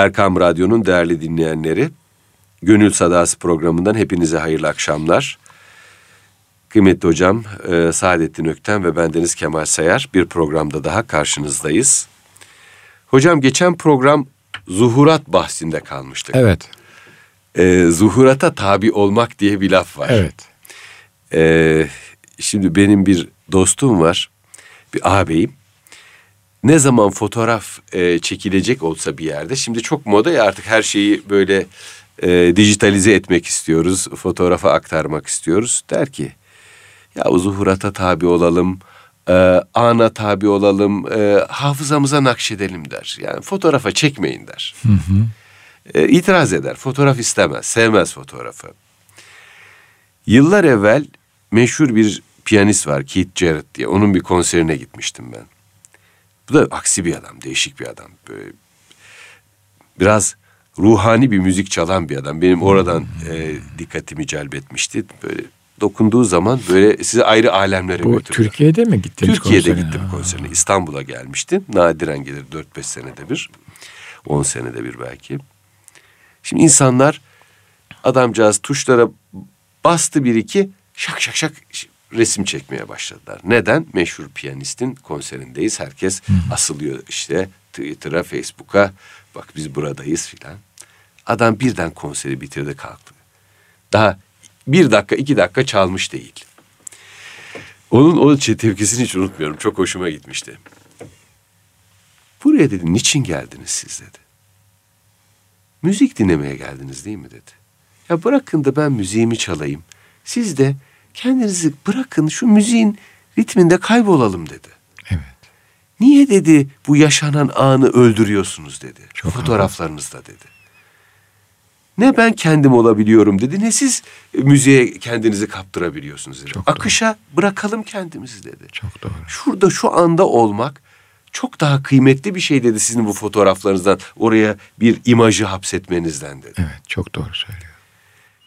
Erkam Radyo'nun değerli dinleyenleri, Gönül Sadası programından hepinize hayırlı akşamlar. Kıymetli hocam e, Saadettin Ökten ve bendeniz Kemal Sayar bir programda daha karşınızdayız. Hocam geçen program zuhurat bahsinde kalmıştık. Evet. E, zuhurata tabi olmak diye bir laf var. Evet. E, şimdi benim bir dostum var, bir ağabeyim. Ne zaman fotoğraf e, çekilecek olsa bir yerde, şimdi çok moda ya artık her şeyi böyle e, dijitalize etmek istiyoruz, fotoğrafa aktarmak istiyoruz. Der ki, ya zuhurata tabi olalım, e, ana tabi olalım, e, hafızamıza nakşedelim der. Yani fotoğrafa çekmeyin der. Hı hı. E, itiraz eder, fotoğraf istemez, sevmez fotoğrafı. Yıllar evvel meşhur bir piyanist var Keith Jarrett diye. Onun bir konserine gitmiştim ben. Bu da aksi bir adam, değişik bir adam. Böyle biraz ruhani bir müzik çalan bir adam. Benim oradan e, dikkatimi celbetmişti. Böyle dokunduğu zaman böyle sizi ayrı alemlere Bu. Türkiye'de mi gittiniz Türkiye'de konserine? gittim Ha. konserine. İstanbul'a gelmiştim. Nadiren gelir 4-5 senede bir. 10 senede bir belki. Şimdi insanlar adamcağız tuşlara bastı bir iki şak şak şak resim çekmeye başladılar. Neden? Meşhur piyanistin konserindeyiz. Herkes asılıyor işte Twitter'a, Facebook'a. Bak biz buradayız filan. Adam birden konseri bitirdi kalktı. Daha bir dakika iki dakika çalmış değil. Onun o tepkisini hiç unutmuyorum. Çok hoşuma gitmişti. Buraya dedi niçin geldiniz siz dedi. Müzik dinlemeye geldiniz değil mi dedi. Ya bırakın da ben müziğimi çalayım. Siz de kendinizi bırakın şu müziğin ritminde kaybolalım dedi. Evet. Niye dedi bu yaşanan anı öldürüyorsunuz dedi. Çok Fotoğraflarınızda dedi. Ne ben kendim olabiliyorum dedi ne siz müziğe kendinizi kaptırabiliyorsunuz dedi. Çok doğru. Akışa bırakalım kendimizi dedi. Çok doğru. Şurada şu anda olmak çok daha kıymetli bir şey dedi sizin bu fotoğraflarınızdan oraya bir imajı hapsetmenizden dedi. Evet çok doğru söylüyor.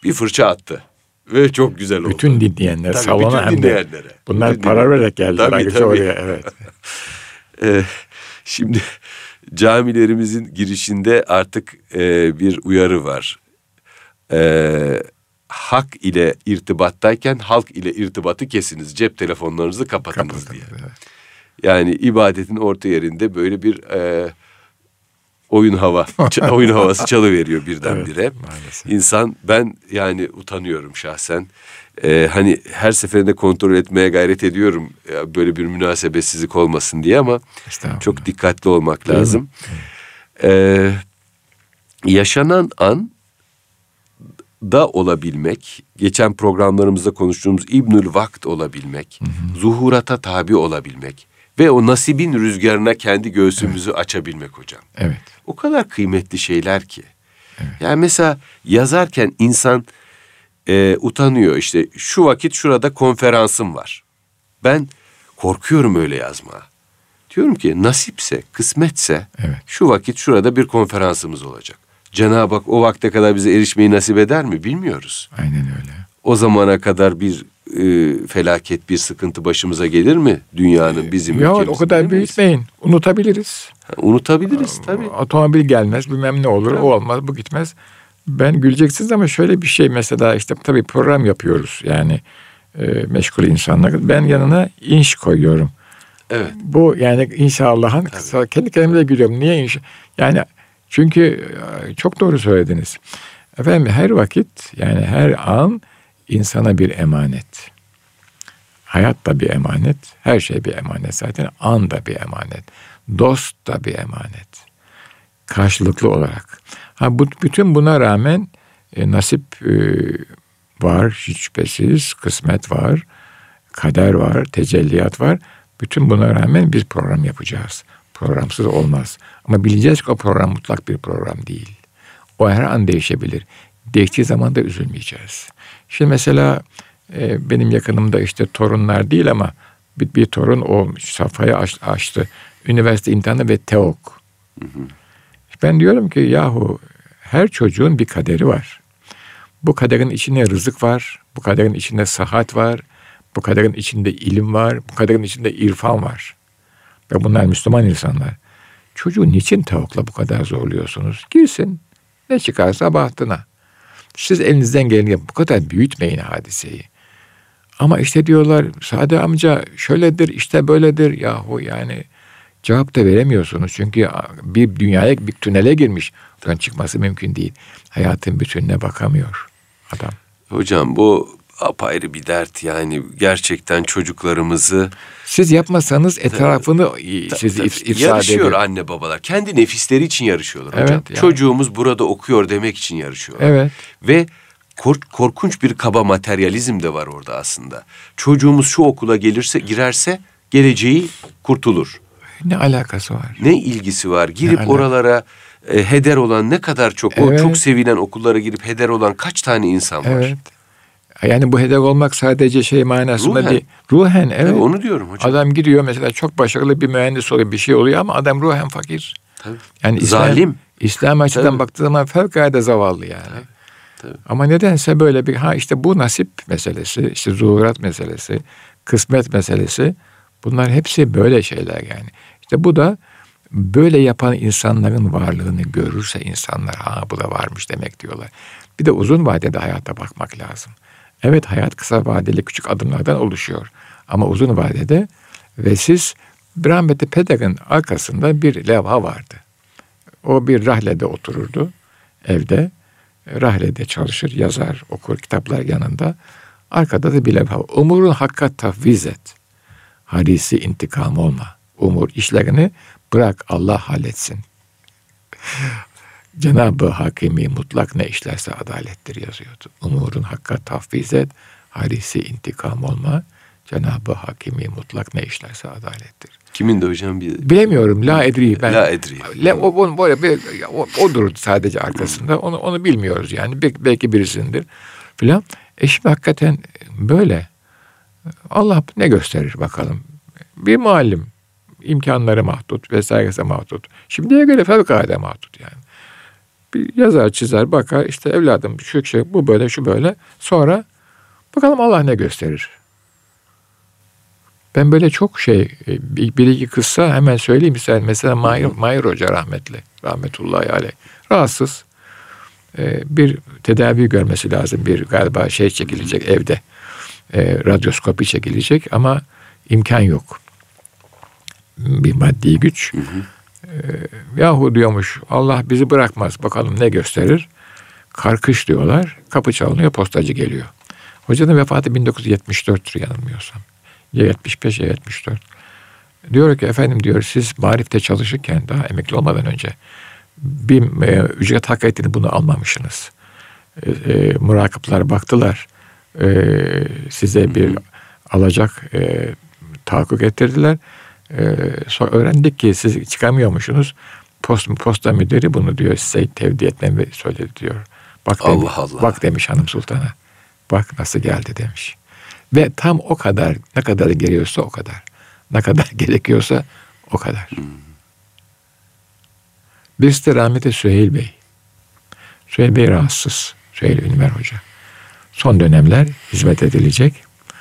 Bir fırça attı ve çok güzel oldu. Bütün dinleyenler Tabii, salona bütün hem de bunlar Bütün para vererek geldiler Tabii, tabii. oraya evet. Ee, şimdi camilerimizin girişinde artık e, bir uyarı var. Ee, hak ile irtibattayken halk ile irtibatı kesiniz. Cep telefonlarınızı kapatınız Kapatın, diye. evet. Yani ibadetin orta yerinde böyle bir e, oyun hava, oyun havası çalıveriyor birdenbire. Evet, maalesef. İnsan ben yani utanıyorum şahsen. E, hani her seferinde kontrol etmeye gayret ediyorum ya böyle bir münasebetsizlik olmasın diye ama çok dikkatli olmak Değil lazım. E, yaşanan an da olabilmek, geçen programlarımızda konuştuğumuz İbnül Vakt olabilmek, zuhurata tabi olabilmek ve o nasibin rüzgarına kendi göğsümüzü açabilmek hocam. Evet. O kadar kıymetli şeyler ki. Yani mesela yazarken insan e, utanıyor işte şu vakit şurada konferansım var. Ben korkuyorum öyle yazmaya. Diyorum ki nasipse, kısmetse Evet. şu vakit şurada bir konferansımız olacak. Cenab-ı Hak o vakte kadar bize erişmeyi nasip eder mi bilmiyoruz. Aynen öyle. O zamana kadar bir e, felaket, bir sıkıntı başımıza gelir mi? Dünyanın, bizim Ya ülkemizin, o kadar büyütmeyin. Unutabiliriz. Ha, Unutabiliriz tabii. Otomobil gelmez, bilmem ne olur, o olmaz, bu gitmez. Ben güleceksiniz ama şöyle bir şey mesela işte tabii program yapıyoruz yani e, meşgul insanlar. Ben yanına inş koyuyorum. Evet. Bu yani inşallahın kısa- kendi kendime de gülüyorum. Niye inş? Yani çünkü e, çok doğru söylediniz. Efendim her vakit yani her an insana bir emanet. Hayat da bir emanet, her şey bir emanet zaten. An da bir emanet, dost da bir emanet. Karşılıklı olarak. Ha bu, bütün buna rağmen e, nasip e, var hiç şüphesiz, kısmet var, kader var, tecelliyat var. Bütün buna rağmen biz program yapacağız. Programsız olmaz. Ama bileceğiz ki o program mutlak bir program değil. O her an değişebilir. Değiştiği zaman da üzülmeyeceğiz. Şimdi mesela e, benim yakınımda işte torunlar değil ama bir, bir torun o safhayı aç- açtı. Üniversite imtihanı ve TEOK. Ben diyorum ki yahu her çocuğun bir kaderi var. Bu kaderin içinde rızık var. Bu kaderin içinde sıhhat var. Bu kaderin içinde ilim var. Bu kaderin içinde irfan var. Ve bunlar Müslüman insanlar. Çocuğu niçin tavukla bu kadar zorluyorsunuz? Girsin. Ne çıkarsa bahtına. Siz elinizden geleni yapın. Bu kadar büyütmeyin hadiseyi. Ama işte diyorlar Sade amca şöyledir işte böyledir. Yahu yani cevap da veremiyorsunuz. Çünkü bir dünyaya bir tünele girmiş. Buradan çıkması mümkün değil. Hayatın bütününe bakamıyor adam. Hocam bu apayrı bir dert yani. Gerçekten çocuklarımızı siz yapmasanız etrafını ta, siz ta, ifsad yarışıyor ediyor. anne babalar. Kendi nefisleri için yarışıyorlar evet, hocam. yani. çocuğumuz burada okuyor demek için yarışıyorlar. Evet. Ve kork, korkunç bir kaba materyalizm de var orada aslında. Çocuğumuz şu okula gelirse girerse geleceği kurtulur. Ne alakası var? Ne ilgisi var? Girip oralara e, heder olan ne kadar çok evet. o çok sevilen okullara girip heder olan kaç tane insan var? Evet yani bu hedef olmak sadece şey manasında ruhen. değil. Ruhen evet. Tabii onu diyorum hocam. Adam gidiyor mesela çok başarılı bir mühendis oluyor bir şey oluyor ama adam ruhen fakir. Tabii. Yani İslam, Zalim. İslam açıdan Tabii. baktığı zaman fevkalade zavallı yani. Tabii. Tabii. Ama nedense böyle bir ha işte bu nasip meselesi, işte zuhurat meselesi, kısmet meselesi bunlar hepsi böyle şeyler yani. İşte bu da böyle yapan insanların varlığını görürse insanlar ha bu da varmış demek diyorlar. Bir de uzun vadede hayata bakmak lazım. Evet hayat kısa vadeli küçük adımlardan oluşuyor. Ama uzun vadede ve siz rahmetli Pedagog'un arkasında bir levha vardı. O bir rahlede otururdu evde. Rahlede çalışır, yazar, okur kitaplar yanında. Arkada da bir levha. Umurun hakka tafviz et. Harisi intikam olma. Umur işlerini bırak Allah halletsin. Cenab-ı Hakimi mutlak ne işlerse adalettir yazıyordu. Umurun hakka tafviz et, harisi intikam olma. Cenab-ı Hakimi mutlak ne işlerse adalettir. Kimin de hocam bir... Bilemiyorum. La edri. Ben, La edri. La, o, o, böyle bir, o, odur sadece arkasında. Onu, onu bilmiyoruz yani. Belki, belki birisindir filan. E şimdi hakikaten böyle. Allah ne gösterir bakalım. Bir malim imkanları mahdut vesairesi mahdut. Şimdiye göre fevkalade mahdut yani bir yazar çizer bakar işte evladım şu şey bu böyle şu böyle sonra bakalım Allah ne gösterir. Ben böyle çok şey e, bir iki kıssa hemen söyleyeyim ister. Mesela Mahir, Mahir Hoca rahmetli. Rahmetullahi aleyh. Rahatsız. E, bir tedavi görmesi lazım. Bir galiba şey çekilecek evde. E, radyoskopi çekilecek ama imkan yok. Bir maddi güç. Hı hı. Ee, yahu diyormuş Allah bizi bırakmaz bakalım ne gösterir. Karkış diyorlar. Kapı çalınıyor postacı geliyor. Hocanın vefatı 1974'tür yanılmıyorsam. Ya 75 ya 74. Diyor ki efendim diyor siz marifte çalışırken daha emekli olmadan önce bir e, ücret hak ettiğini bunu almamışsınız. E, e, murakıplar baktılar. E, size bir alacak e, tahakkuk ettirdiler. Ee, sonra öğrendik ki siz çıkamıyormuşsunuz. Post, posta müdürü bunu diyor size tevdi etmemi söyledi diyor. Bak Allah demiş, Allah. Bak demiş hanım sultana. Bak nasıl geldi demiş. Ve tam o kadar ne kadar geliyorsa o kadar. Ne kadar gerekiyorsa o kadar. Hmm. Birisi de rahmetli Süheyl Bey. Süheyl Bey rahatsız. Süheyl Ünver Hoca. Son dönemler hizmet edilecek.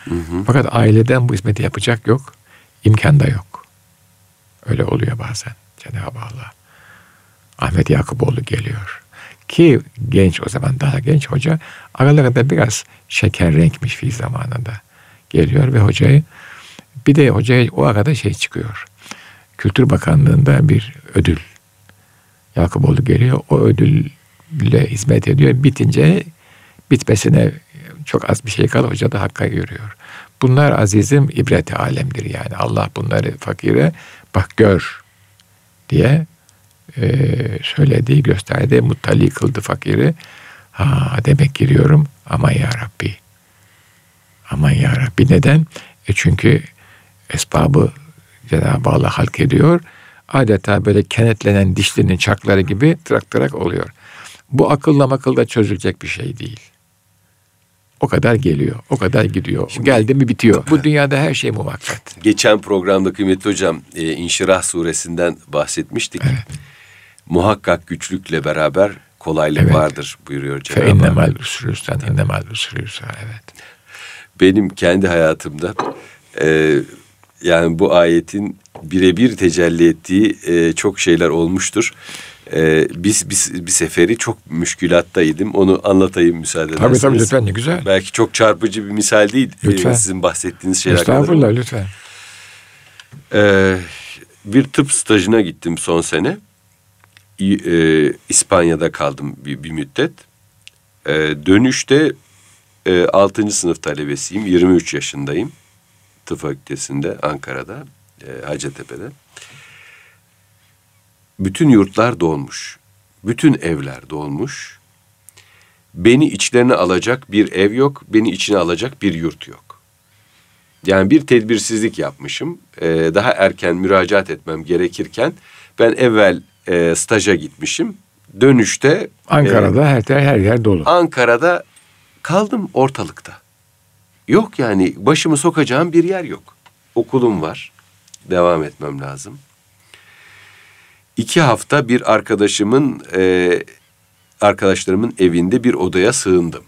Hı hı. Fakat aileden bu hizmeti yapacak yok. İmkan da yok. Öyle oluyor bazen Cenab-ı Allah. Ahmet Yakuboğlu geliyor. Ki genç o zaman daha genç hoca aralarında biraz şeker renkmiş fi zamanında geliyor ve hocayı bir de hocaya o arada şey çıkıyor. Kültür Bakanlığı'nda bir ödül. Yakuboğlu geliyor. O ödülle hizmet ediyor. Bitince bitmesine çok az bir şey kalır. Hoca da hakka görüyor. Bunlar azizim ibreti alemdir yani. Allah bunları fakire bak gör diye e, söylediği gösterdi. Muttali kıldı fakiri. Ha demek giriyorum. Aman ya Rabbi. Aman ya Rabbi. Neden? E çünkü esbabı Cenab-ı Allah halk ediyor. Adeta böyle kenetlenen dişlerinin çakları gibi trak trak oluyor. Bu akılla makılla çözülecek bir şey değil. O kadar geliyor, o kadar gidiyor. Şimdi, Geldi mi bitiyor. Bu dünyada her şey muvakkat. Geçen programda kıymetli hocam e, İnşirah suresinden bahsetmiştik. Evet. Muhakkak güçlükle beraber kolaylık evet. vardır buyuruyor Cenab-ı Hak. İnnemel evet. Benim kendi hayatımda e, yani bu ayetin birebir tecelli ettiği e, çok şeyler olmuştur. E, biz, biz bir seferi çok müşkülattaydım. Onu anlatayım müsaade tabii, ederseniz. Tabii lütfen ne güzel. Belki çok çarpıcı bir misal değil. E, lütfen. E, sizin bahsettiğiniz şeyler. Estağfurullah lütfen. E, bir tıp stajına gittim son sene. E, İspanya'da kaldım bir, bir müddet. E, dönüşte e, 6. sınıf talebesiyim. 23 yaşındayım. Tıp Fakültesi'nde Ankara'da, e, Hacettepe'de. Bütün yurtlar dolmuş. Bütün evler dolmuş. Beni içlerine alacak bir ev yok, beni içine alacak bir yurt yok. Yani bir tedbirsizlik yapmışım. Ee, daha erken müracaat etmem gerekirken ben evvel e, staja gitmişim. Dönüşte Ankara'da e, her her yer dolu. Ankara'da kaldım ortalıkta. Yok yani başımı sokacağım bir yer yok. Okulum var. Devam etmem lazım. İki hafta bir arkadaşımın e, arkadaşlarımın evinde bir odaya sığındım.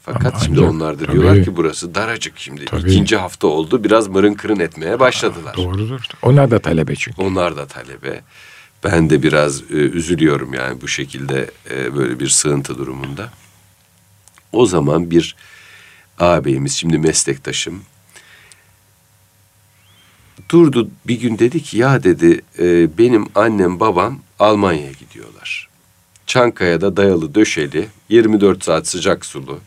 Fakat Ama şimdi ancak, onlar da tabii, diyorlar ki burası daracık şimdi. Tabii. İkinci hafta oldu biraz mırın kırın etmeye başladılar. Aa, doğrudur. Onlar da talebe çünkü. Onlar da talebe. Ben de biraz e, üzülüyorum yani bu şekilde e, böyle bir sığıntı durumunda. O zaman bir ağabeyimiz şimdi meslektaşım durdu bir gün dedi ki ya dedi e, benim annem babam Almanya'ya gidiyorlar. Çankaya'da dayalı döşeli 24 saat sıcak sulu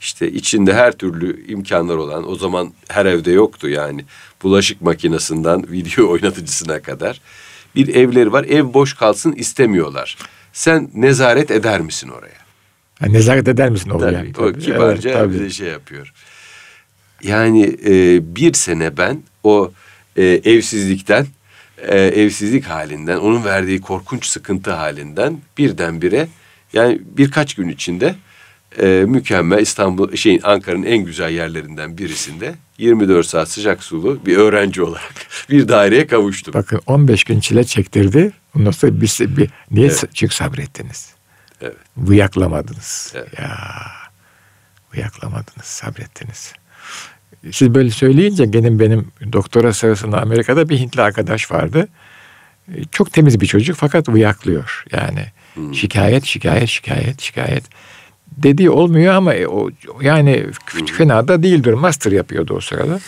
işte içinde her türlü imkanlar olan o zaman her evde yoktu yani bulaşık makinesinden video oynatıcısına kadar bir evleri var ev boş kalsın istemiyorlar. Sen nezaret eder misin oraya? Ha, nezaret eder misin oraya? Tabii, tabii. o kibarca evet, tabii. bize şey yapıyor. Yani e, bir sene ben o e, evsizlikten, e, evsizlik halinden, onun verdiği korkunç sıkıntı halinden birdenbire yani birkaç gün içinde e, mükemmel İstanbul şeyin Ankara'nın en güzel yerlerinden birisinde 24 saat sıcak sulu bir öğrenci olarak bir daireye kavuştum. Bakın 15 gün çile çektirdi. Ondan sonra bir, bir niye evet. çık sabrettiniz? Evet. Vıyaklamadınız. Evet. Ya vıyaklamadınız, sabrettiniz. Siz böyle söyleyince benim benim doktora sırasında Amerika'da bir Hintli arkadaş vardı. E, çok temiz bir çocuk fakat uyaklıyor. Yani hmm. şikayet, şikayet, şikayet, şikayet. Dediği olmuyor ama e, o yani hmm. fena da değildir. Master yapıyordu o sırada.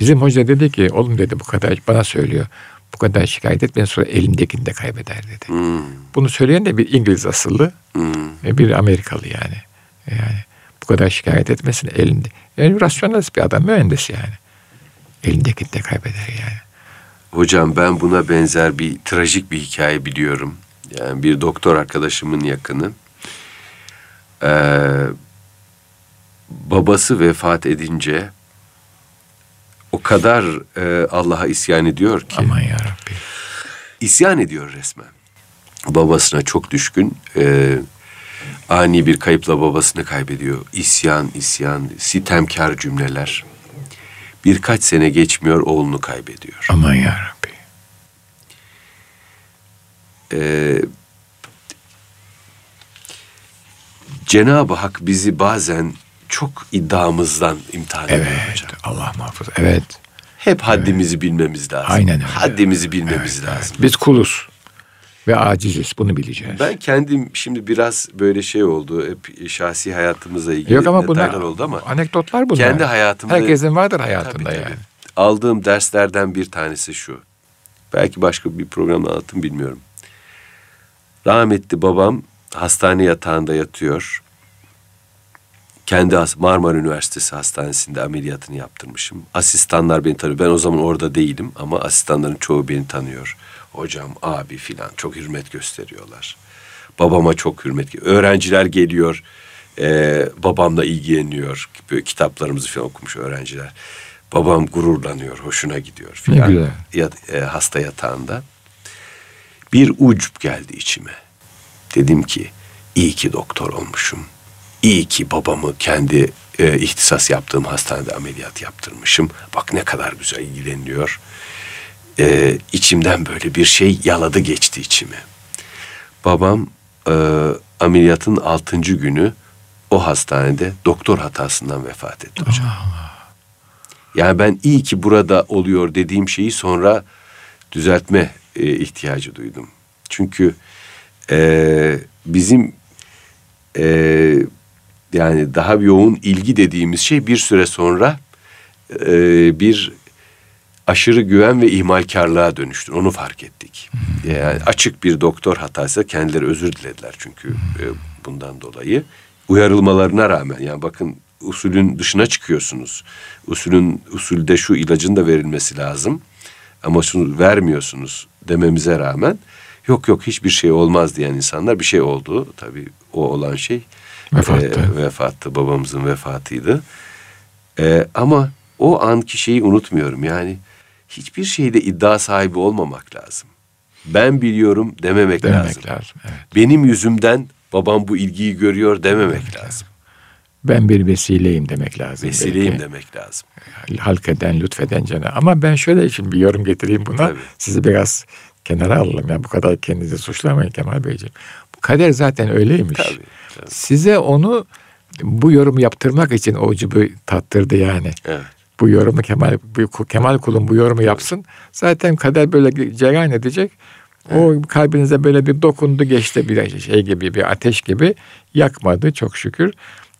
Bizim hoca dedi ki oğlum dedi bu kadar bana söylüyor. Bu kadar şikayet etmeyin sonra elindekini de kaybeder dedi. Hmm. Bunu söyleyen de bir İngiliz asıllı hmm. bir Amerikalı yani. Yani bu kadar şikayet etmesin elinde. Yani rasyonelist bir adam mühendis yani. Elindekini de kaybeder yani. Hocam ben buna benzer bir trajik bir hikaye biliyorum. Yani bir doktor arkadaşımın yakını. Ee, babası vefat edince o kadar e, Allah'a isyan ediyor ki. Aman yarabbi. İsyan ediyor resmen. Babasına çok düşkün. E, ani bir kayıpla babasını kaybediyor. İsyan, isyan, sitemkar cümleler. Birkaç sene geçmiyor oğlunu kaybediyor. Aman ya Ee, Cenab-ı Hak bizi bazen çok iddiamızdan imtihan evet, ediyor hocam. Allah muhafaza. Evet. Hep haddimizi evet. bilmemiz lazım. Aynen öyle. Haddimizi bilmemiz evet, lazım. Evet. Biz kuluz ve aciziz. Bunu bileceğiz. Ben kendim şimdi biraz böyle şey oldu. Hep şahsi hayatımızla ilgili Yok ama bunlar oldu ama. Anekdotlar bunlar. Kendi hayatımda. Herkesin vardır hayatında tabii, yani. Tabii. Aldığım derslerden bir tanesi şu. Belki başka bir programda anlattım bilmiyorum. Rahmetli babam hastane yatağında yatıyor. Kendi Marmara Üniversitesi Hastanesi'nde ameliyatını yaptırmışım. Asistanlar beni tanıyor. Ben o zaman orada değilim ama asistanların çoğu beni tanıyor hocam, abi filan çok hürmet gösteriyorlar. Babama çok hürmet Öğrenciler geliyor, e, babamla ilgileniyor. Böyle kitaplarımızı falan okumuş öğrenciler. Babam gururlanıyor, hoşuna gidiyor filan. Ya, e, hasta yatağında. Bir ucup geldi içime. Dedim ki iyi ki doktor olmuşum. İyi ki babamı kendi e, ihtisas yaptığım hastanede ameliyat yaptırmışım. Bak ne kadar güzel ilgileniyor e, içimden böyle bir şey yaladı geçti içimi. Babam e, ameliyatın altıncı günü o hastanede doktor hatasından vefat etti hocam. Allah. Yani ben iyi ki burada oluyor dediğim şeyi sonra düzeltme e, ihtiyacı duydum. Çünkü e, bizim e, yani daha yoğun ilgi dediğimiz şey bir süre sonra e, bir aşırı güven ve ihmalkarlığa dönüştü. Onu fark ettik. Yani açık bir doktor hatası kendileri özür dilediler çünkü e, bundan dolayı. Uyarılmalarına rağmen yani bakın usulün dışına çıkıyorsunuz. Usulün usulde şu ilacın da verilmesi lazım. Ama şunu vermiyorsunuz dememize rağmen yok yok hiçbir şey olmaz diyen insanlar bir şey oldu. Tabii o olan şey Vefattı. E, vefattı. Babamızın vefatıydı. E, ama o anki şeyi unutmuyorum. Yani hiçbir şeyde iddia sahibi olmamak lazım. Ben biliyorum dememek, Dememek lazım. lazım. Evet. Benim yüzümden babam bu ilgiyi görüyor dememek lazım. Ben bir vesileyim demek lazım. Vesileyim belki. demek lazım. halk eden, lütfeden Cenab-ı Ama ben şöyle şimdi bir yorum getireyim buna. Tabii. Sizi biraz kenara alalım. Ya bu kadar kendinizi suçlamayın Kemal Beyciğim. Bu kader zaten öyleymiş. Tabii, tabii. Size onu bu yorumu yaptırmak için o ucubu tattırdı yani. Evet. Bu yorumu Kemal Kemal kulun bu yorumu yapsın. Zaten kader böyle cereyan edecek. O kalbinize böyle bir dokundu geçti bir şey gibi bir ateş gibi yakmadı çok şükür.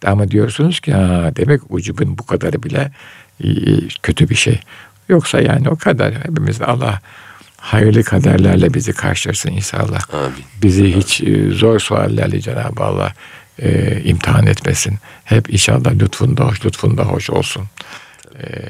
Ama diyorsunuz ki ha, demek ucubun bu kadarı bile kötü bir şey. Yoksa yani o kadar hepimiz Allah hayırlı kaderlerle bizi karşılasın inşallah. Amin. Bizi hiç e, zor suallerle Cenab-ı Allah e, imtihan etmesin. Hep inşallah lütfunda hoş, lütfunda hoş olsun.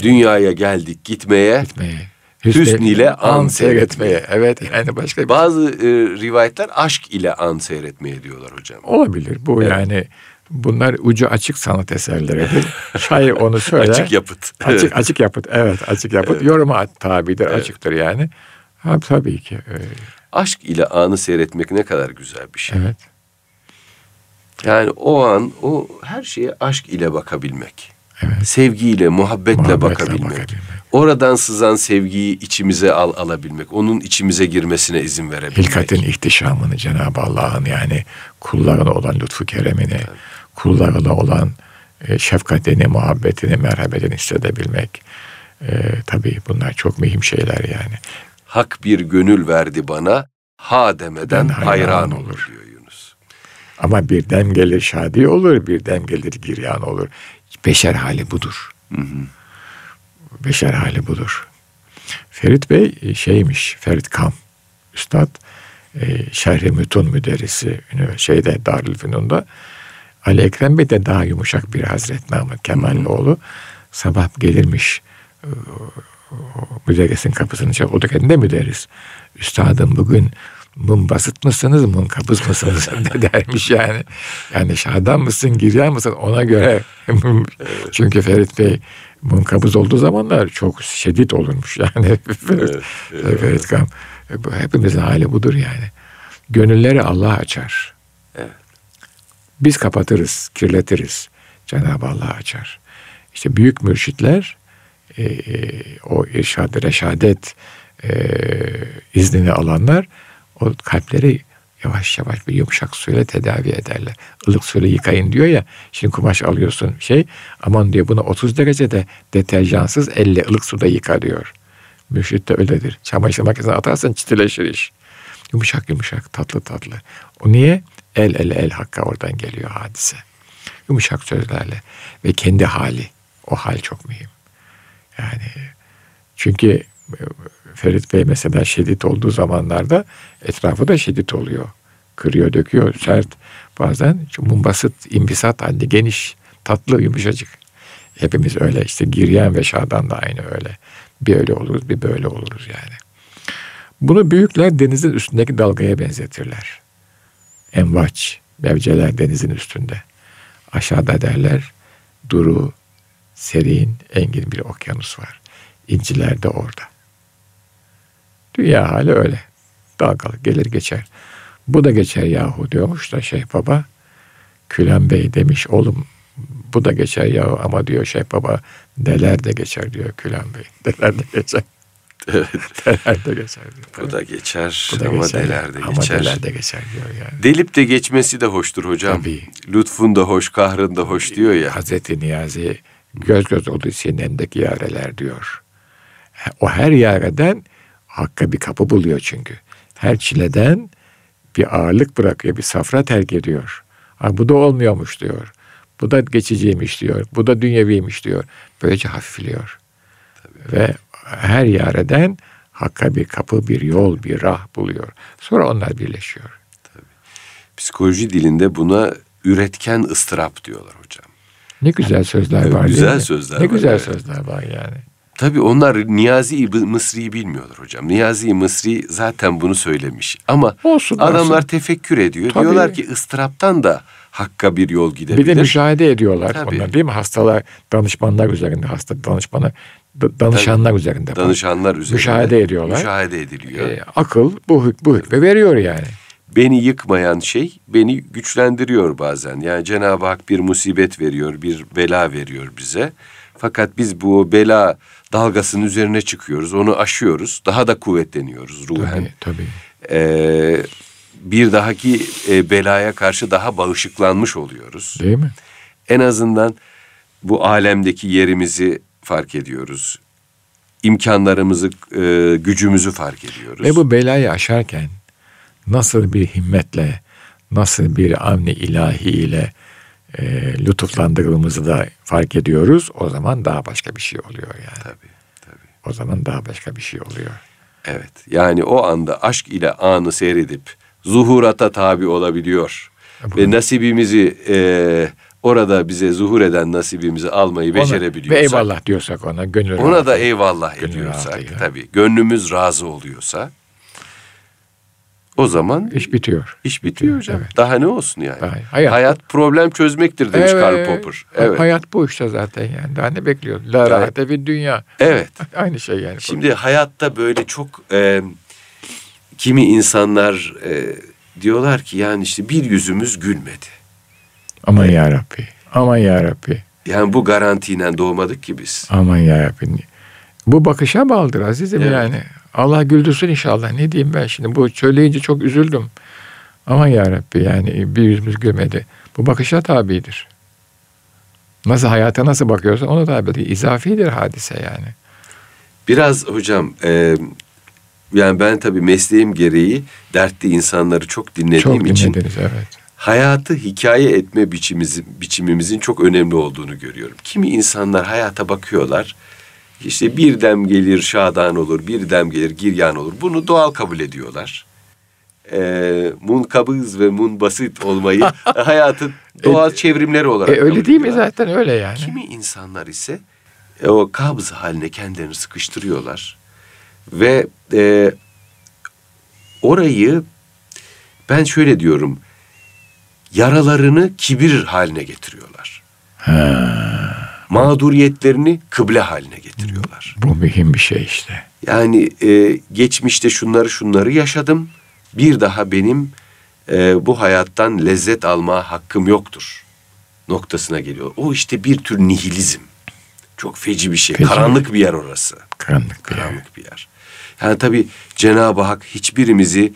Dünyaya geldik gitmeye. Gitmeye. Hüsn ile an seyretmeye. Evet yani başka bir Bazı e, rivayetler aşk ile an seyretmeye diyorlar hocam. olabilir. Bu Evet. yani bunlar ucu açık sanat eserleridir. Şair onu söyler. Açık yapıt. Açık açık yapıt. Evet açık yapıt. Yoruma tabidir, açıktır yani. Ha, tabii ki. e, Aşk ile anı seyretmek ne kadar güzel bir şey. Evet. Yani o an o her şeye aşk ile bakabilmek. Evet. Sevgiyle, muhabbetle, Muhabbetle bakabilmek. bakabilmek. Oradan sızan sevgiyi içimize al alabilmek. Onun içimize girmesine izin verebilmek. Hilkatin ihtişamını Cenab-ı Allah'ın yani kullarına olan lütfu keremini, kullarına olan e, şefkatini, muhabbetini, merhametini hissedebilmek. E, tabii bunlar çok mühim şeyler yani. Hak bir gönül verdi bana. Ha demeden Ben hayran, hayran olur. olur. diyor Yunus. Ama birden gelir şadi olur, birden gelir giryan olur. Beşer hali budur. Beşer hali budur. Ferit Bey e, şeymiş, Ferit Kam, Üstad, e, Şerh-i Mütun müderrisi şeyde Darülfünun'da. Ali Ekrem Bey de daha yumuşak bir Hazret Mahmut Kemaloğlu. Sabah gelirmiş e, müderrisin kapısını çalıp o da kendine müderris. Üstadım bugün mum basıt mısınız, mum kabız mısınız de dermiş yani. Yani şadan mısın, giryan mısın ona göre. Çünkü Ferit Bey mum kabız olduğu zamanlar çok şiddet olurmuş yani. Ferit, Ferit Kam. Bu Hepimizin hali budur yani. Gönülleri Allah açar. Evet. Biz kapatırız, kirletiriz. Cenab-ı Allah açar. İşte büyük mürşitler e, e, o irşad reşadet e, iznini alanlar o kalpleri yavaş yavaş bir yumuşak suyla tedavi ederler. Ilık suyla yıkayın diyor ya. Şimdi kumaş alıyorsun şey aman diyor bunu 30 derecede deterjansız elle ılık suda yıka diyor. Mürşit de öyledir. Çamaşır makinesine atarsan çitileşir iş. Yumuşak yumuşak tatlı tatlı. O niye? El ele el hakka oradan geliyor hadise. Yumuşak sözlerle ve kendi hali. O hal çok mühim. Yani çünkü Ferit Bey mesela şiddet olduğu zamanlarda etrafı da şiddet oluyor. Kırıyor, döküyor, sert. Bazen mumbasit, imbisat halinde geniş, tatlı, yumuşacık. Hepimiz öyle işte Giryan ve Şadan da aynı öyle. Bir öyle oluruz, bir böyle oluruz yani. Bunu büyükler denizin üstündeki dalgaya benzetirler. Envaç, mevceler denizin üstünde. Aşağıda derler duru, serin, engin bir okyanus var. İnciler de orada. Dünya hali öyle. Dalgalı gelir geçer. Bu da geçer yahu diyormuş da Şeyh Baba. Külen Bey demiş oğlum bu da geçer yahu ama diyor Şeyh Baba deler de geçer diyor Külen Bey. Deler de geçer. deler de geçer diyor. Bu da geçer Bu da ama geçer. deler de Ama geçer. deler de geçer diyor yani. Delip de geçmesi de hoştur hocam. Tabii. Lütfun da hoş, kahrın da hoş diyor ya. Hazreti Niyazi Göz göz oldu senin elindeki yareler diyor. O her yareden Hakka bir kapı buluyor çünkü. Her çileden bir ağırlık bırakıyor, bir safra terk ediyor. Ha, bu da olmuyormuş diyor. Bu da geçiciymiş diyor. Bu da dünyeviymiş diyor. Böylece hafifliyor. Tabii. Ve her yareden Hakka bir kapı, bir yol, bir rah buluyor. Sonra onlar birleşiyor. Tabii. Psikoloji dilinde buna üretken ıstırap diyorlar hocam. Ne güzel sözler var. Güzel sözler ne var. Ne güzel evet. sözler var yani. Tabii onlar Niyazi Mısri'yi bilmiyorlar hocam. Niyazi Mısri zaten bunu söylemiş. Ama olsun, adamlar olsun. tefekkür ediyor. Tabii. Diyorlar ki ıstıraptan da hakka bir yol gidebilir. Bir de müşahede ediyorlar Tabii. onlar değil mi? Hastalar, danışmanlar üzerinde, hasta danışmanlar, danışanlar Tabii. üzerinde. Danışanlar üzerinde. Müşahede ediyorlar. Müşahede ediliyor. Ee, akıl bu, bu hükmü veriyor yani. Beni yıkmayan şey beni güçlendiriyor bazen. Yani Cenab-ı Hak bir musibet veriyor, bir bela veriyor bize. Fakat biz bu bela dalgasının üzerine çıkıyoruz. Onu aşıyoruz. Daha da kuvvetleniyoruz ruhen. Tabii tabii. Ee, bir dahaki e, belaya karşı daha bağışıklanmış oluyoruz. Değil mi? En azından bu alemdeki yerimizi fark ediyoruz. İmkanlarımızı, e, gücümüzü fark ediyoruz. Ve bu belayı aşarken nasıl bir himmetle, nasıl bir amni ilahi ile e, lütuflandırılımızı da fark ediyoruz. O zaman daha başka bir şey oluyor yani. Tabii, tabii. O zaman daha başka bir şey oluyor. Evet. Yani o anda aşk ile anı seyredip zuhurata tabi olabiliyor. Bu. Ve nasibimizi e, orada bize zuhur eden nasibimizi almayı ona, becerebiliyorsak. Ve eyvallah diyorsak ona gönül Ona da eyvallah ediyorsak tabii. Gönlümüz razı oluyorsa o zaman iş bitiyor. İş bitiyor hocam. Evet. Daha ne olsun yani? Daha, hayat, hayat problem çözmektir demiş evet, Karl Popper. Evet. Hayat bu işte zaten yani. Daha ne bekliyor? La rahate bir dünya. Evet. Aynı şey yani. Şimdi hayatta böyle çok e, kimi insanlar e, diyorlar ki yani işte bir yüzümüz gülmedi. Aman ya Rabbi. Aman ya Rabbi. Yani bu garantiyle doğmadık ki biz. Aman ya Rabbi. Bu bakışa bağlıdır azizim evet. yani. Allah güldürsün inşallah. Ne diyeyim ben şimdi? Bu söyleyince çok üzüldüm. Aman ya Rabbi yani bir yüzümüz gülmedi. Bu bakışa tabidir. Nasıl hayata nasıl bakıyorsa ona tabidir. İzafidir hadise yani. Biraz hocam e, yani ben tabii mesleğim gereği dertli insanları çok dinlediğim çok için evet. hayatı hikaye etme biçimimizin, biçimimizin çok önemli olduğunu görüyorum. Kimi insanlar hayata bakıyorlar işte bir dem gelir şadan olur, bir dem gelir giryan olur. Bunu doğal kabul ediyorlar. Ee, munkabız ve munbasit olmayı hayatın doğal e, çevrimleri olarak e, Öyle değil mi zaten öyle yani. Kimi insanlar ise e, o kabız haline kendilerini sıkıştırıyorlar. Ve e, orayı ben şöyle diyorum yaralarını kibir haline getiriyorlar. Ha mağduriyetlerini kıble haline getiriyorlar. Bu mühim bir şey işte. Yani e, geçmişte şunları şunları yaşadım. Bir daha benim e, bu hayattan lezzet alma hakkım yoktur noktasına geliyor. O işte bir tür nihilizm. Çok feci bir şey. Feci Karanlık bir yer orası. Karanlık bir Karanlık yer. bir yer. Yani tabii Cenab-ı Hak hiçbirimizi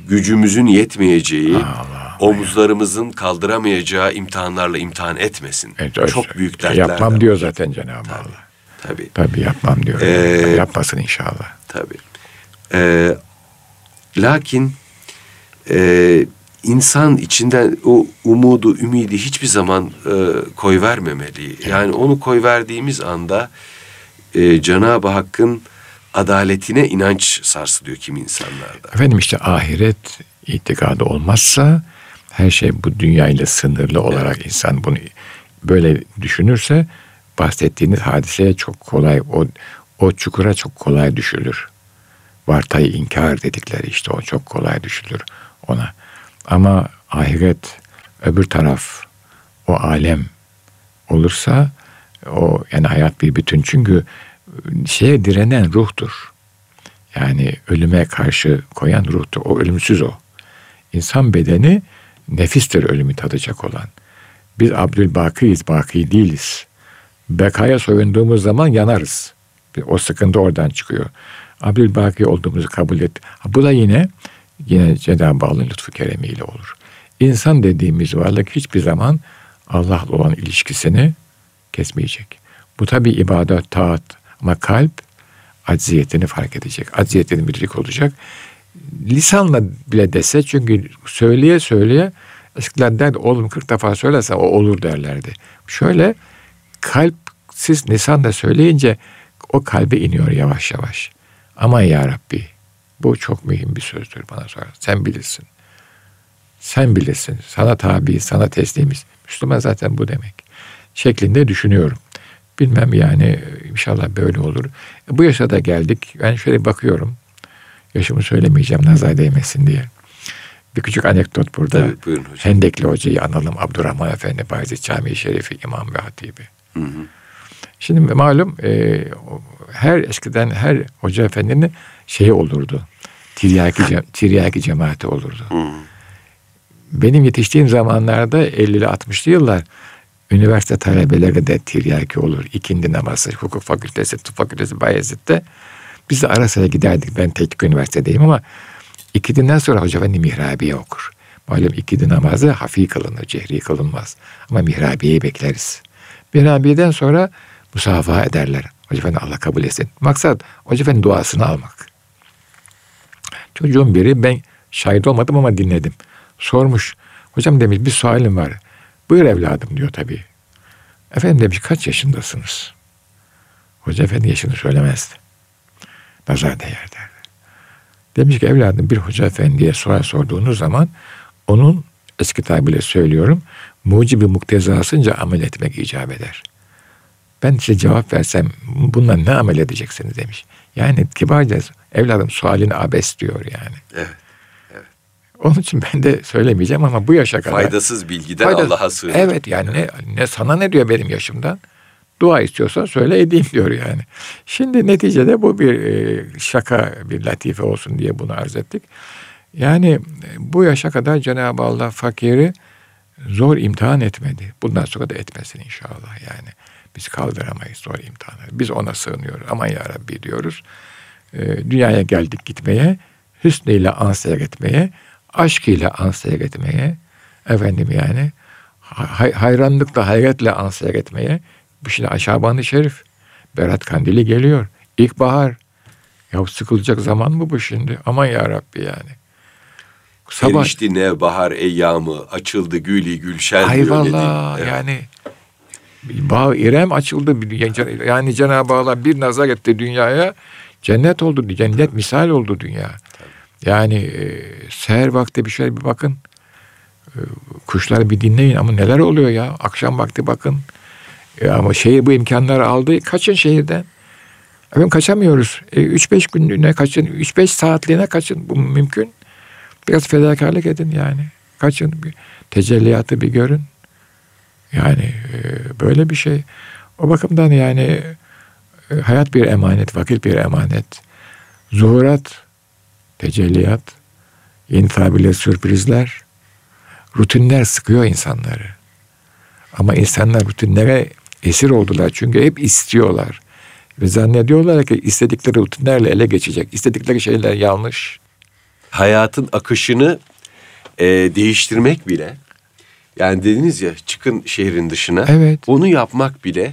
gücümüzün yetmeyeceği, Allah omuzlarımızın kaldıramayacağı imtihanlarla imtihan etmesin. Evet, Çok büyük dertler. Yapmam diyor zaten Cenab-ı tabii, Allah. Tabii. Tabii yapmam diyor. Ee, Yapmasın inşallah. Tabii. Ee, lakin e, insan içinden o umudu, ümidi hiçbir zaman e, koy vermemeli. Evet. Yani onu koy verdiğimiz anda e, Cenab-ı Hakk'ın adaletine inanç sarsılıyor kimi insanlarda. Efendim işte ahiret itikadı olmazsa her şey bu dünyayla sınırlı olarak evet. insan bunu böyle düşünürse bahsettiğiniz hadiseye çok kolay o o çukura çok kolay düşülür. Vartayı inkar dedikleri işte o çok kolay düşülür ona. Ama ahiret öbür taraf o alem olursa o yani hayat bir bütün çünkü şeye direnen ruhtur. Yani ölüme karşı koyan ruhtur. O ölümsüz o. İnsan bedeni nefistir ölümü tadacak olan. Biz Abdülbakiyiz, baki değiliz. Bekaya soyunduğumuz zaman yanarız. O sıkıntı oradan çıkıyor. Abdülbaki olduğumuzu kabul et. Bu da yine yine Cenab-ı Allah'ın lütfu keremiyle olur. İnsan dediğimiz varlık hiçbir zaman Allah'la olan ilişkisini kesmeyecek. Bu tabi ibadet, taat ama kalp acziyetini fark edecek. Acziyetini müdrik olacak. Lisanla bile dese çünkü söyleye söyleye eskiler derdi oğlum 40 defa söylersen o olur derlerdi. Şöyle kalp siz lisanla söyleyince o kalbe iniyor yavaş yavaş. Aman ya Rabbi bu çok mühim bir sözdür bana sonra. Sen bilirsin. Sen bilirsin. Sana tabi, sana teslimiz. Müslüman zaten bu demek. Şeklinde düşünüyorum. Bilmem yani inşallah böyle olur. Bu yaşa da geldik. Ben şöyle bakıyorum. Yaşımı söylemeyeceğim nazar değmesin diye. Bir küçük anekdot burada. Tabii, buyurun hocam. Hendekli Hoca'yı analım. Abdurrahman Efendi Bayezid Camii Şerifi İmam ve Hatibi. Hı hı. Şimdi malum e, her eskiden her hoca efendinin şeyi olurdu. Tiryaki, tiryaki cemaati olurdu. Hı. Benim yetiştiğim zamanlarda 50'li 60'lı yıllar üniversite talebeleri de tiryaki olur. İkindi namazı, hukuk fakültesi, tıp fakültesi Bayezid'de. Biz de ara sıra giderdik. Ben teknik üniversitedeyim ama ikidinden sonra hoca efendi mihrabiye okur. Malum ikindi namazı hafi kılınır, cehri kılınmaz. Ama mihrabiyeyi bekleriz. Mihrabiye'den sonra musafaha ederler. Hoca efendi Allah kabul etsin. Maksat hoca efendi duasını almak. Çocuğun biri ben şahit olmadım ama dinledim. Sormuş. Hocam demiş bir sualim var. Buyur evladım diyor tabii. Efendim demiş kaç yaşındasınız? Hoca efendi yaşını söylemezdi. Nazar değer derdi. Demiş ki evladım bir hoca efendiye soru sorduğunuz zaman onun eski tabirle söylüyorum mucibi muktezasınca amel etmek icap eder. Ben size cevap versem bundan ne amel edeceksiniz demiş. Yani kibarca evladım sualini abes diyor yani. Evet. Onun için ben de söylemeyeceğim ama bu yaşa kadar. Faydasız bilgiden faydasız, Allah'a sığınır. Evet yani ne, ne sana ne diyor benim yaşımdan? Dua istiyorsan söyle edeyim diyor yani. Şimdi neticede bu bir e, şaka, bir latife olsun diye bunu arz ettik. Yani e, bu yaşa kadar Cenab-ı Allah fakiri zor imtihan etmedi. Bundan sonra da etmesin inşallah yani. Biz kaldıramayız zor imtihanı. Biz ona sığınıyoruz. Aman ya Rabbi diyoruz. E, dünyaya geldik gitmeye, hüsnüyle ansiyek etmeye, aşk ile ansiyek etmeye, efendim yani hay- hayranlıkla, hayretle ansiyek etmeye. Bu şimdi Şaban-ı Şerif, Berat Kandili geliyor. İlkbahar. Ya sıkılacak zaman mı bu şimdi? Aman ya Rabbi yani. Sabah... Erişti ne bahar eyyamı, açıldı gülü gülşen Hayvallah evet. yani Bağ İrem açıldı. Yani Cenab-ı Allah bir nazar etti dünyaya. Cennet oldu. Cennet misal oldu dünya. Yani e, seher vakti bir şöyle bir bakın. E, kuşları bir dinleyin ama neler oluyor ya. Akşam vakti bakın. E, ama şehir bu imkanları aldı. Kaçın şehirden. Efendim kaçamıyoruz. 3-5 e, günlüğüne kaçın. 3-5 saatliğine kaçın. Bu mümkün. Biraz fedakarlık edin yani. Kaçın. Bir tecelliyatı bir görün. Yani e, böyle bir şey. O bakımdan yani e, hayat bir emanet, vakit bir emanet. Zuhurat tecelliyat, yeni tabirle sürprizler, rutinler sıkıyor insanları. Ama insanlar rutinlere esir oldular çünkü hep istiyorlar. Ve zannediyorlar ki istedikleri rutinlerle ele geçecek. İstedikleri şeyler yanlış. Hayatın akışını e, değiştirmek bile yani dediniz ya çıkın şehrin dışına. Evet. Onu yapmak bile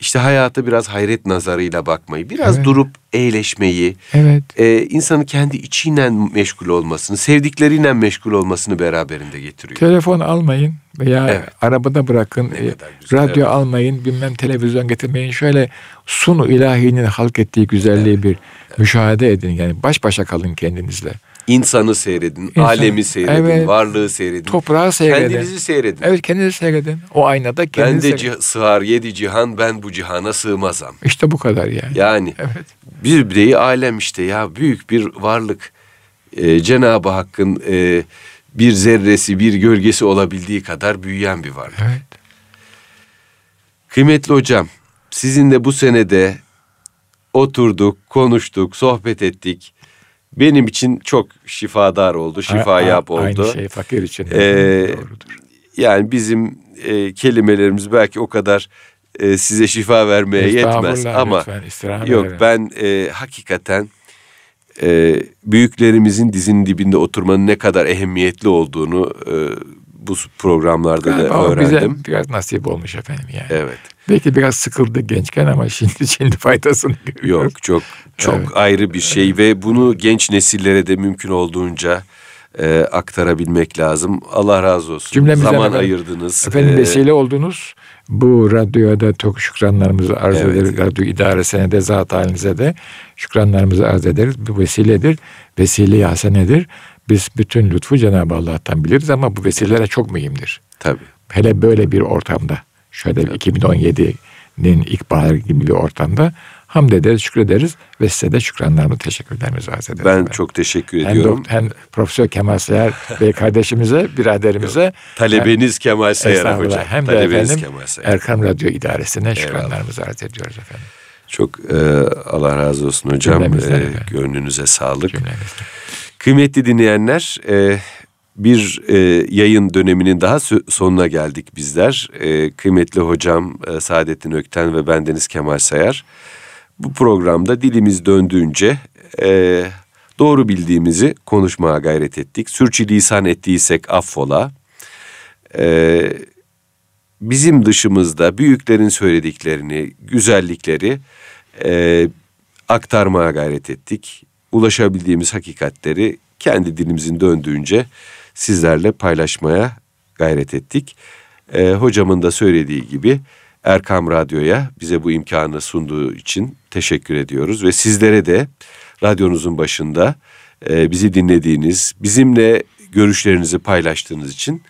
işte hayata biraz hayret nazarıyla bakmayı, biraz evet. durup eğleşmeyi, evet. e, insanın kendi içiyle meşgul olmasını, sevdikleriyle meşgul olmasını beraberinde getiriyor. Telefon almayın veya evet. arabada bırakın, e, radyo evet. almayın, bilmem televizyon getirmeyin. Şöyle sunu ilahinin halk ettiği güzelliği evet. bir evet. müşahede edin. Yani baş başa kalın kendinizle. İnsanı seyredin, İnsan, alemi seyredin, evet, varlığı seyredin. Toprağı seyredin. Kendinizi seyredin. Evet kendinizi seyredin. O aynada kendinizi Ben de seyredin. sığar yedi cihan, ben bu cihana sığmazam. İşte bu kadar yani. Yani evet. bir bireyi alem işte ya büyük bir varlık. Ee, Cenab-ı Hakk'ın e, bir zerresi, bir gölgesi olabildiği kadar büyüyen bir varlık. Evet. Kıymetli hocam, sizinle bu senede oturduk, konuştuk, sohbet ettik benim için çok şifadar oldu, şifa yap oldu. Aynı şey fakir için. Ee, yani bizim e, kelimelerimiz belki o kadar e, size şifa vermeye yetmez ama lütfen, yok verin. ben e, hakikaten e, büyüklerimizin dizinin dibinde oturmanın ne kadar ehemmiyetli olduğunu e, bu programlarda Galiba da öğrendim. Bize biraz nasip olmuş efendim yani. Evet. Belki biraz sıkıldık gençken ama şimdi şimdi faydasını görüyoruz. Yok çok çok Evet. ayrı bir şey ve bunu genç nesillere de mümkün olduğunca e, aktarabilmek lazım. Allah razı olsun. Cümlemizden Zaman efendim- ayırdınız. Efendim Ee, vesile oldunuz. Bu radyoya çok şükranlarımızı arz Evet. ederiz. Radyo idaresine de zat halinize de şükranlarımızı arz ederiz. Bu vesiledir. Vesile hasenedir. Biz bütün lütfu Cenab-ı Allah'tan biliriz ama bu vesileler çok mühimdir. Tabii. Hele böyle bir ortamda. Şöyle bir 2017'nin ilkbaharı gibi bir ortamda hamd ederiz, şükrederiz ve size de şükranlarımızı, teşekkürlerimizi arz ederiz. Ben efendim. çok teşekkür hem, ediyorum. dok- hem Profesör Kemal Sayar Bey kardeşimize, biraderimize Talebeniz Kemal Sayar'a Estağfurullah. hocam. Hem de Talebeniz efendim Kemal Sayar. Erkam Radyo İdaresi'ne şükranlarımızı arz ediyoruz efendim. Çok e, Allah razı olsun hocam. E, gönlünüze sağlık. Cümlemizde. Kıymetli dinleyenler, e, bir e, yayın döneminin daha sonuna geldik bizler. E, kıymetli hocam e, Saadettin Ökten ve bendeniz Kemal Sayar. Bu programda dilimiz döndüğünce e, doğru bildiğimizi konuşmaya gayret ettik. Sürçülisan ettiysek affola. E, bizim dışımızda büyüklerin söylediklerini, güzellikleri e, aktarmaya gayret ettik. Ulaşabildiğimiz hakikatleri kendi dilimizin döndüğünce sizlerle paylaşmaya gayret ettik. E, hocamın da söylediği gibi Erkam Radyo'ya bize bu imkanı sunduğu için teşekkür ediyoruz. Ve sizlere de radyonuzun başında e, bizi dinlediğiniz, bizimle görüşlerinizi paylaştığınız için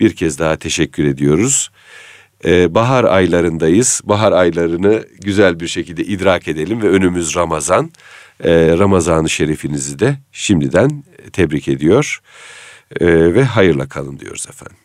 bir kez daha teşekkür ediyoruz. Ee, bahar aylarındayız. Bahar aylarını güzel bir şekilde idrak edelim ve önümüz Ramazan. Ee, Ramazan-ı Şerifinizi de şimdiden tebrik ediyor Ee, ve hayırla kalın diyoruz efendim.